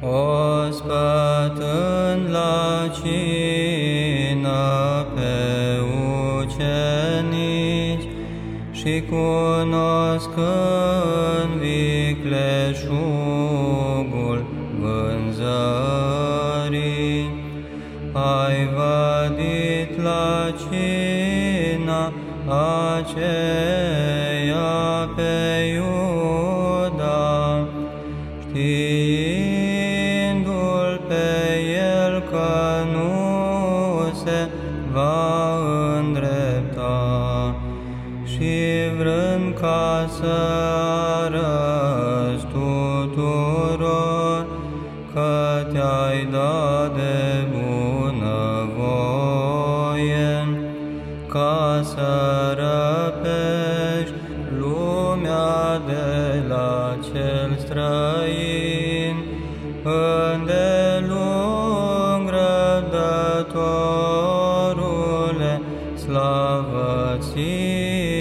ospătând la cină pe ucenici și cunoscând vicleșugul vânzării, ai vădit la cina aceea pe Iuda, știindu-l se va îndrepta. Și vrând ca să arăți tuturor că te-ai dat de bună voie, ca să răpești lumea de la cel străin, îndelung slavă ție.